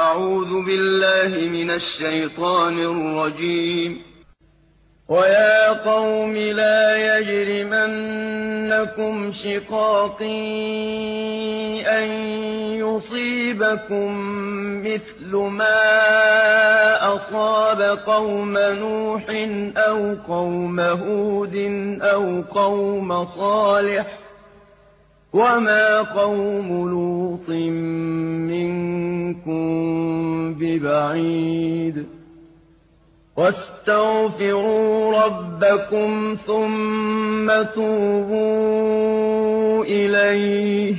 أعوذ بالله من الشيطان الرجيم. ويا قوم لا يجرمنكم شقاقي أن يصيبكم مثل ما أصاب قوم نوح أو قوم هود أو قوم صالح وما قوم لوط منكم ببعيد واستغفروا ربكم ثم توبوا إليه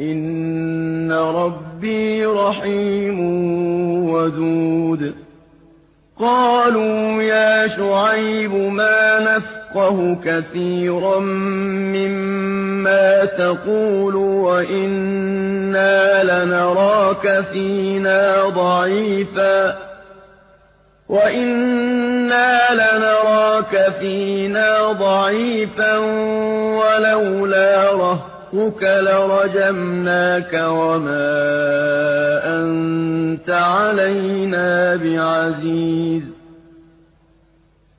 إن ربي رحيم ودود قالوا يا شعيب ما نفقه كثيرا مما تقول وإنا لنراك فينا ضعيفا. ولولا رهتك لرجمناك وما أنت علينا بعزيز.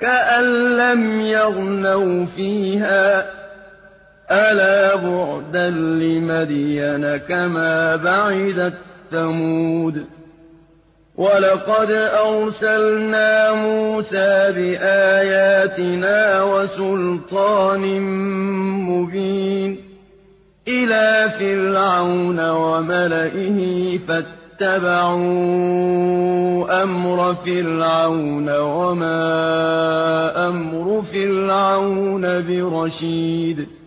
كأن لم يغنوا فيها. ألا بعدا لمدين كما بعدت ثمود. ولقد أرسلنا موسى بآياتنا وسلطان مبين. إلى فرعون وملئه فاتبعوا أمر فرعون وما أمر فرعون برشيد.